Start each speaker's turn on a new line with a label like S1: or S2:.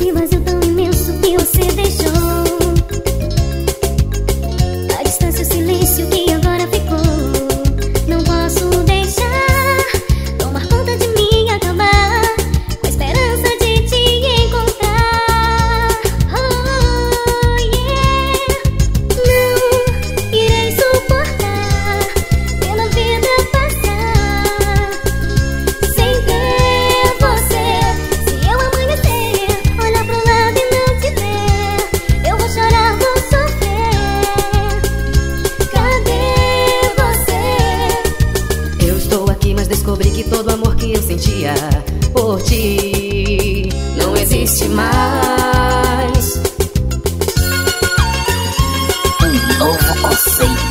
S1: Shiva amor que eu sentia por ti não existe mais.
S2: Um novo conceito.